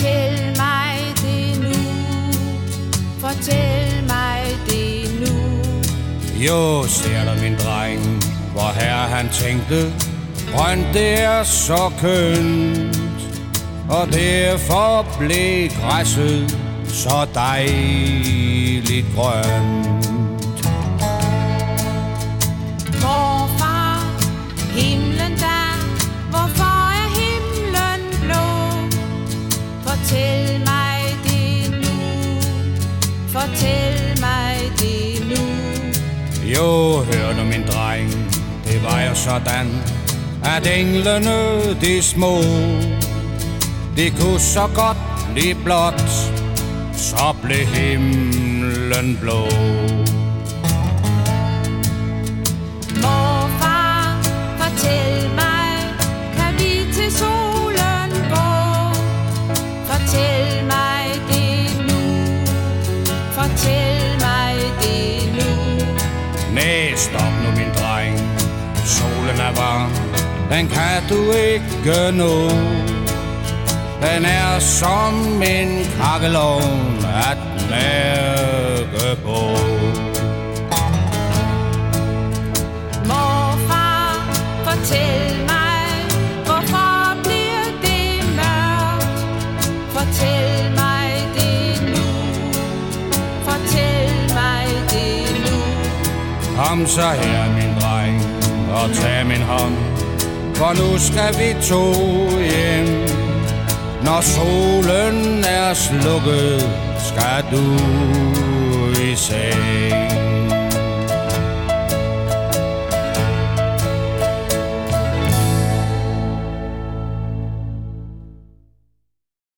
Fortæl mig det nu. Fortæl mig det nu. Jo, ser du min dreng, hvor her han tænkte, grønt det er så kønt, og derfor blev græsset så dejligt grønt. Fortæl mig det nu. Jo, hør nu min dreng, det var jo sådan, at englene, de små, de kunne så godt blive blåt, så blev himlen blå. Solen er varm, den kan du ikke nå. Den er som en kakkelovn at mærke på. Morfar, fortæl mig, hvorfor bliver det mørkt? Fortæl mig. Kom så her, min og tag min hånd, for nu skal vi to hjem. Når solen er slukket, skal du i seng.